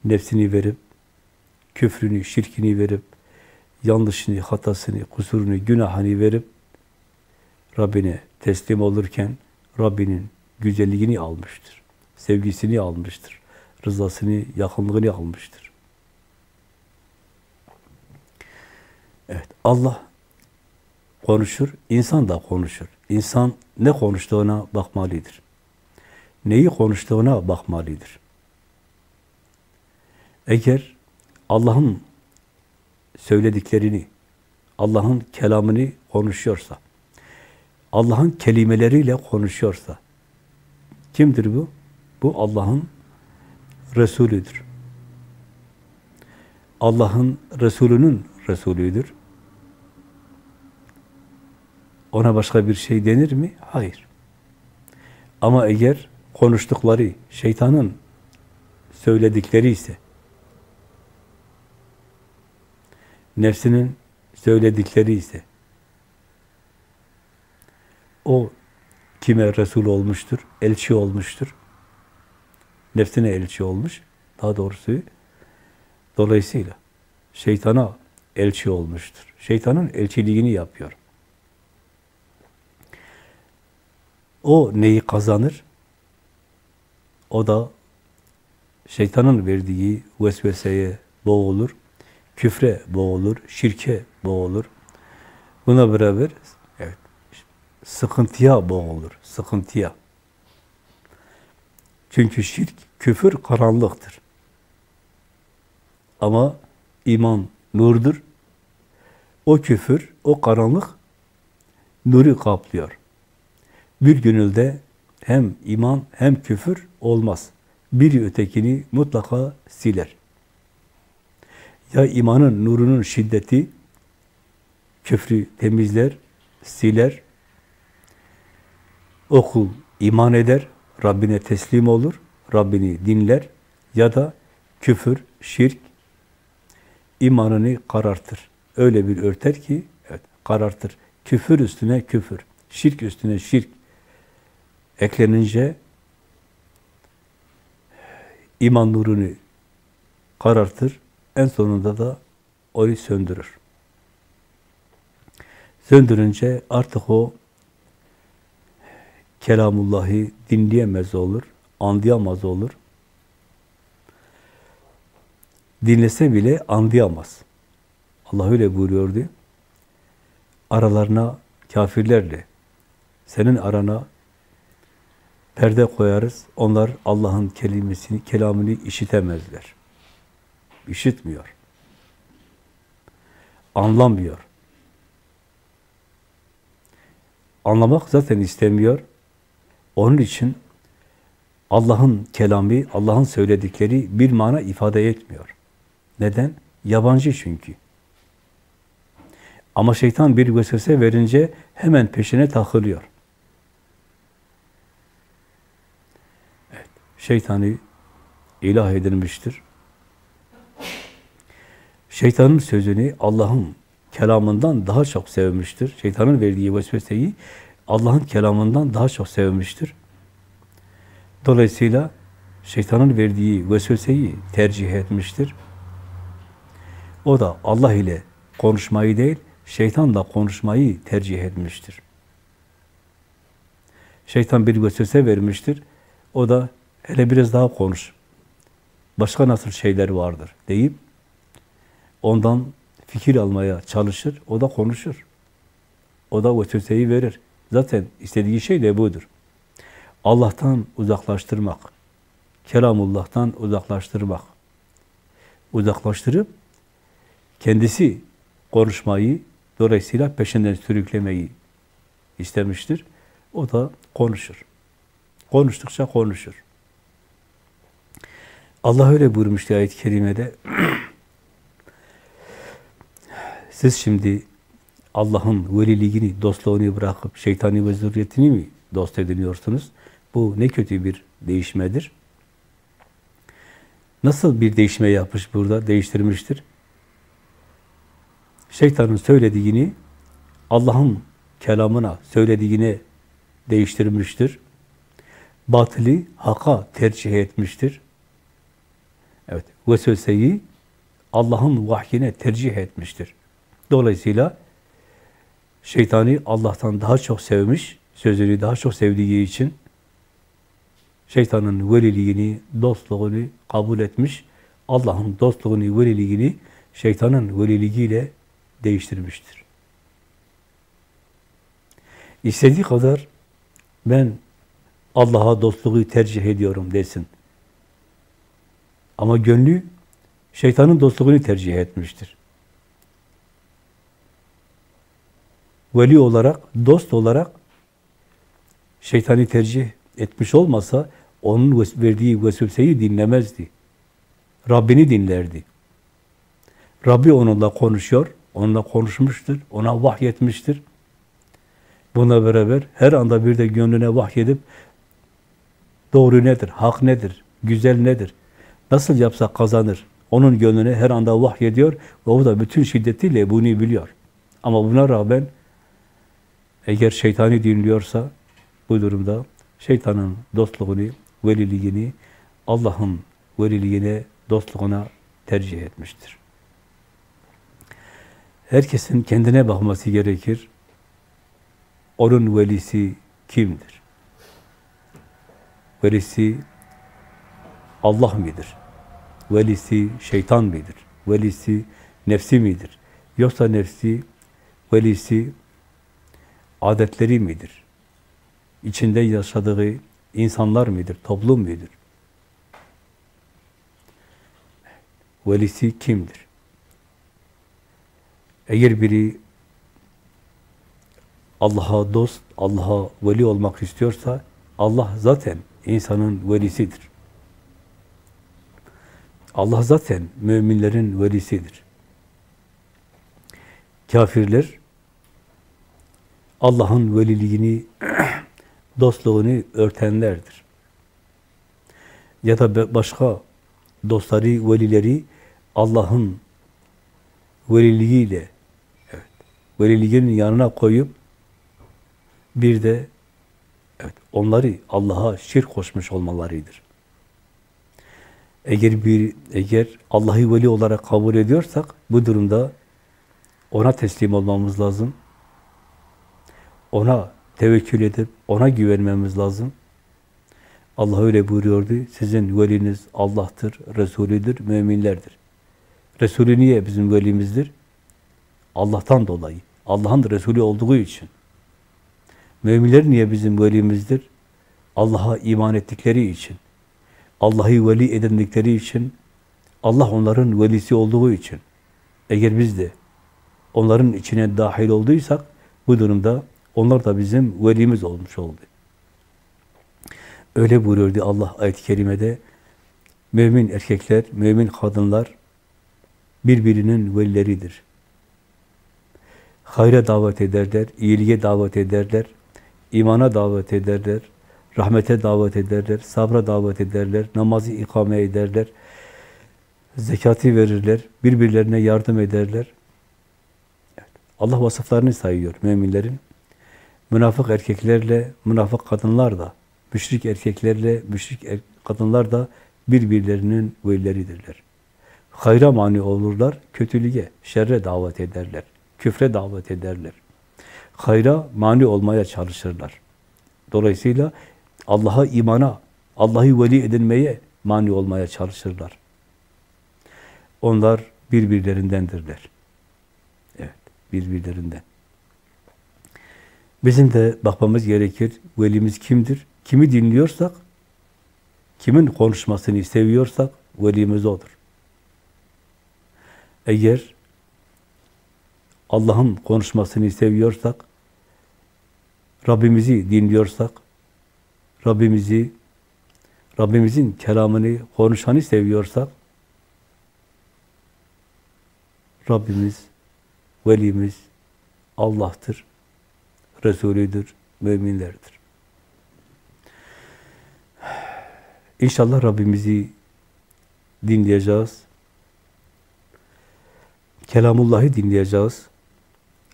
Nefsini verip, küfrünü, şirkini verip, yanlışını, hatasını, kusurunu, günahını verip, Rabbine teslim olurken, Rabbinin güzelliğini almıştır. Sevgisini almıştır. Rızasını, yakınlığını almıştır. Evet, Allah konuşur, insan da konuşur. İnsan ne konuştuğuna bakmalıdır. Neyi konuştuğuna bakmalıdır. Eğer Allah'ın söylediklerini, Allah'ın kelamını konuşuyorsa, Allah'ın kelimeleriyle konuşuyorsa, kimdir bu? Bu Allah'ın Resulüdür. Allah'ın Resulünün Resulüdür. Ona başka bir şey denir mi? Hayır. Ama eğer konuştukları şeytanın söyledikleri ise nefsinin söyledikleri ise o kime Resul olmuştur, elçi olmuştur. Nefsine elçi olmuş. Daha doğrusu dolayısıyla şeytana elçi olmuştur. Şeytanın elçiliğini yapıyor. O neyi kazanır? O da şeytanın verdiği vesveseye boğulur, küfre boğulur, şirke boğulur, Buna beraber sıkıntıya boğulur, sıkıntıya. Çünkü şirk, küfür karanlıktır. Ama iman nurdur. O küfür, o karanlık nuru kaplıyor. Bir gönülde hem iman hem küfür olmaz. Biri ötekini mutlaka siler. Ya imanın nurunun şiddeti küfrü temizler, siler. Okul iman eder, Rabbine teslim olur, Rabbini dinler ya da küfür, şirk imanını karartır. Öyle bir örter ki evet, karartır. Küfür üstüne küfür, şirk üstüne şirk eklenince iman nurunu karartır. En sonunda da onu söndürür. Söndürünce artık o kelamullahı dinleyemez olur, anlayamaz olur. Dinlese bile anlayamaz. Allah öyle buyuruyordu. Aralarına kafirlerle, senin arana perde koyarız. Onlar Allah'ın kelimesini, kelamını işitemezler. İşitmiyor. Anlamıyor. Anlamak zaten istemiyor. Onun için Allah'ın kelamı, Allah'ın söyledikleri bir mana ifade etmiyor. Neden? Yabancı çünkü. Ama şeytan bir vesvese verince hemen peşine takılıyor. Evet, şeytanı ilah edilmiştir. Şeytanın sözünü Allah'ın kelamından daha çok sevmiştir. Şeytanın verdiği vesveseyi Allah'ın kelamından daha çok sevmiştir. Dolayısıyla şeytanın verdiği vesveseyi tercih etmiştir. O da Allah ile konuşmayı değil, şeytanla konuşmayı tercih etmiştir. Şeytan bir vesvese vermiştir. O da hele biraz daha konuş. Başka nasıl şeyler vardır deyip ondan fikir almaya çalışır, o da konuşur. O da vesveseyi verir. Zaten istediği şey de budur. Allah'tan uzaklaştırmak, kelamullah'tan uzaklaştırmak. Uzaklaştırıp kendisi konuşmayı, dolayısıyla peşinden sürüklemeyi istemiştir. O da konuşur. Konuştukça konuşur. Allah öyle buyurmuştu ayet-i kerimede. [clears throat] Siz şimdi Allah'ın veliliğini, dostluğunu bırakıp şeytani ve zürriyetini mi dost ediniyorsunuz? Bu ne kötü bir değişmedir. Nasıl bir değişme yapmış burada, değiştirmiştir? Şeytanın söylediğini Allah'ın kelamına, söylediğine değiştirmiştir. Batılı haka tercih etmiştir. Evet, vesveseyi Allah'ın vahyine tercih etmiştir. Dolayısıyla şeytani Allah'tan daha çok sevmiş, sözünü daha çok sevdiği için şeytanın veliliğini, dostluğunu kabul etmiş, Allah'ın dostluğunu, veliliğini şeytanın veliliğiyle değiştirmiştir. İstediği kadar ben Allah'a dostluğu tercih ediyorum desin. Ama gönlü şeytanın dostluğunu tercih etmiştir. Veli olarak, dost olarak şeytani tercih etmiş olmasa onun verdiği vesveseyi dinlemezdi. Rabbini dinlerdi. Rabbi onunla konuşuyor, onunla konuşmuştur, ona vahyetmiştir. Buna beraber her anda bir de gönlüne vahyedip doğru nedir, hak nedir, güzel nedir, nasıl yapsa kazanır, onun gönlüne her anda vahyediyor ve o da bütün şiddetiyle bunu biliyor. Ama buna rağmen eğer şeytani dinliyorsa bu durumda şeytanın dostluğunu, veliliğini Allah'ın veliliğine, dostluğuna tercih etmiştir. Herkesin kendine bakması gerekir. Onun velisi kimdir? Velisi Allah mıdır? Velisi şeytan mıdır? Velisi nefsi midir? Yoksa nefsi velisi adetleri midir? İçinde yaşadığı insanlar mıdır? Toplum mudur? Velisi kimdir? Eğer biri Allah'a dost, Allah'a veli olmak istiyorsa Allah zaten insanın velisidir. Allah zaten müminlerin velisidir. Kafirler Allah'ın veliliğini, [clears throat] dostluğunu örtenlerdir. Ya da başka dostları, velileri Allah'ın veliliğiyle evet, veliliğinin yanına koyup bir de evet, onları Allah'a şirk koşmuş olmalarıdır. Eğer bir eğer Allah'ı veli olarak kabul ediyorsak bu durumda ona teslim olmamız lazım. Ona tevekkül edip ona güvenmemiz lazım. Allah öyle buyuruyordu. Sizin veliniz Allah'tır, Resulüdür, müminlerdir. Resulü niye bizim velimizdir? Allah'tan dolayı. Allah'ın Resulü olduğu için. Müminler niye bizim velimizdir? Allah'a iman ettikleri için. Allah'ı veli edindikleri için. Allah onların velisi olduğu için. Eğer biz de onların içine dahil olduysak bu durumda onlar da bizim velimiz olmuş oldu. Öyle buyuruyordu Allah ayet-i kerimede. Mümin erkekler, mümin kadınlar birbirinin velileridir. Hayra davet ederler, iyiliğe davet ederler, imana davet ederler, rahmete davet ederler, sabra davet ederler, namazı ikame ederler, zekatı verirler, birbirlerine yardım ederler. Allah vasıflarını sayıyor müminlerin. Münafık erkeklerle münafık kadınlar da, müşrik erkeklerle müşrik er kadınlar da birbirlerinin velileridirler. Hayra mani olurlar, kötülüğe, şerre davet ederler, küfre davet ederler. Hayra mani olmaya çalışırlar. Dolayısıyla Allah'a imana, Allah'ı veli edinmeye mani olmaya çalışırlar. Onlar birbirlerindendirler. Evet, birbirlerinden. Bizim de bakmamız gerekir. Velimiz kimdir? Kimi dinliyorsak, kimin konuşmasını seviyorsak velimiz odur. Eğer Allah'ın konuşmasını seviyorsak, Rabbimizi dinliyorsak, Rabbimizi, Rabbimizin kelamını, konuşanı seviyorsak, Rabbimiz, velimiz Allah'tır, Resulüdür, müminlerdir. İnşallah Rabbimizi dinleyeceğiz. Kelamullah'ı dinleyeceğiz.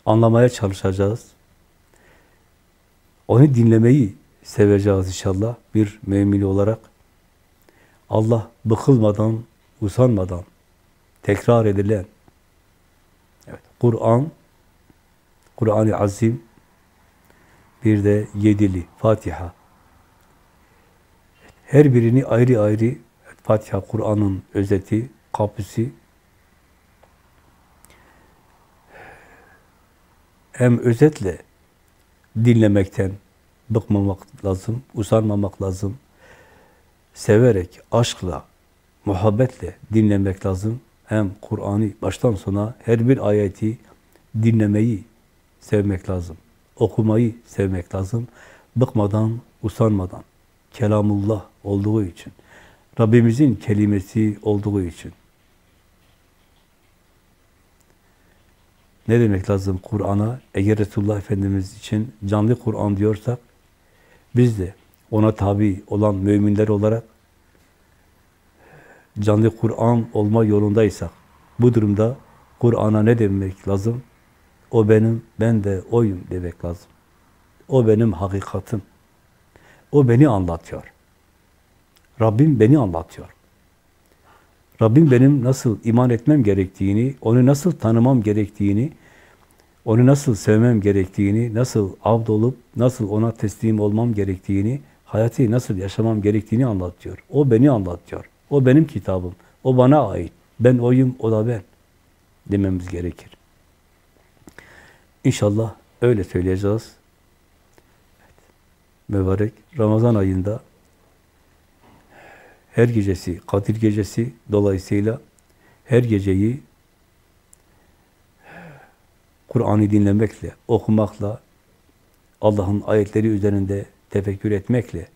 Anlamaya çalışacağız. Onu dinlemeyi seveceğiz inşallah bir mümin olarak. Allah bıkılmadan, usanmadan tekrar edilen evet, Kur'an, Kur'an-ı Azim bir de yedili Fatiha. Her birini ayrı ayrı Fatiha Kur'an'ın özeti, kapısı hem özetle dinlemekten bıkmamak lazım, usanmamak lazım. Severek, aşkla, muhabbetle dinlemek lazım. Hem Kur'an'ı baştan sona her bir ayeti dinlemeyi sevmek lazım. Okumayı sevmek lazım. Bıkmadan, usanmadan. Kelamullah olduğu için. Rabbimizin kelimesi olduğu için. Ne demek lazım Kur'an'a? Eğer Resulullah Efendimiz için canlı Kur'an diyorsak, biz de ona tabi olan müminler olarak canlı Kur'an olma yolundaysak, bu durumda Kur'an'a ne demek lazım? O benim, ben de oyum demek lazım. O benim hakikatim. O beni anlatıyor. Rabbim beni anlatıyor. Rabbim benim nasıl iman etmem gerektiğini, onu nasıl tanımam gerektiğini, onu nasıl sevmem gerektiğini, nasıl avd olup, nasıl ona teslim olmam gerektiğini, hayatı nasıl yaşamam gerektiğini anlatıyor. O beni anlatıyor. O benim kitabım. O bana ait. Ben oyum, o da ben dememiz gerekir. İnşallah öyle söyleyeceğiz. Evet. Mübarek Ramazan ayında her gecesi Kadir gecesi dolayısıyla her geceyi Kur'an'ı dinlemekle, okumakla, Allah'ın ayetleri üzerinde tefekkür etmekle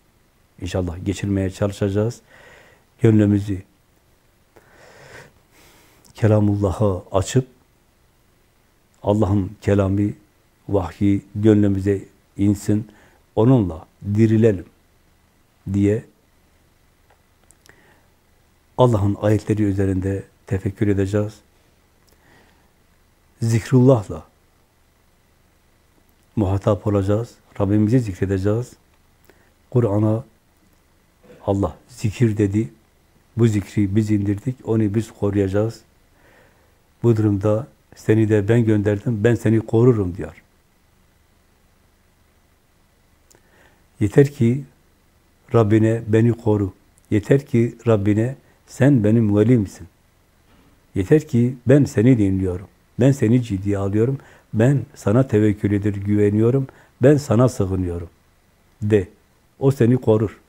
inşallah geçirmeye çalışacağız. Gönlümüzü Kelamullah'a açıp Allah'ın kelamı, vahyi gönlümüze insin, onunla dirilelim diye Allah'ın ayetleri üzerinde tefekkür edeceğiz. Zikrullah'la muhatap olacağız. Rabbimizi zikredeceğiz. Kur'an'a Allah zikir dedi. Bu zikri biz indirdik. Onu biz koruyacağız. Bu durumda seni de ben gönderdim. Ben seni korurum diyor. Yeter ki Rabbine beni koru. Yeter ki Rabbine sen benim velimsin. Yeter ki ben seni dinliyorum. Ben seni ciddiye alıyorum. Ben sana tevekkül eder, güveniyorum. Ben sana sığınıyorum. De. O seni korur.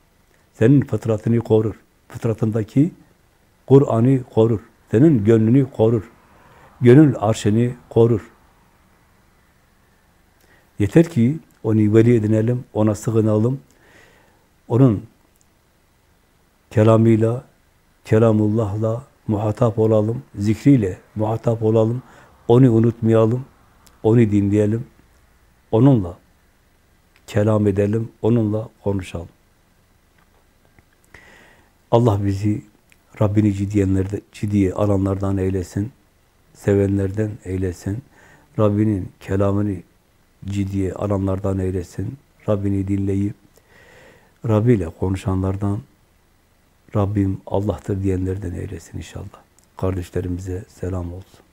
Senin fıtratını korur. Fıtratındaki Kur'an'ı korur. Senin gönlünü korur. Gönül arşını korur. Yeter ki onu veli edinelim, ona sığınalım. Onun kelamıyla, kelamullahla muhatap olalım, zikriyle muhatap olalım, onu unutmayalım, onu dinleyelim, onunla kelam edelim, onunla konuşalım. Allah bizi Rabbini ciddiyenlerde, ciddiye alanlardan eylesin, sevenlerden eylesin, Rabbinin kelamını ciddiye alanlardan eylesin, Rabbini dinleyip, Rabbi ile konuşanlardan, Rabbim Allah'tır diyenlerden eylesin inşallah. Kardeşlerimize selam olsun.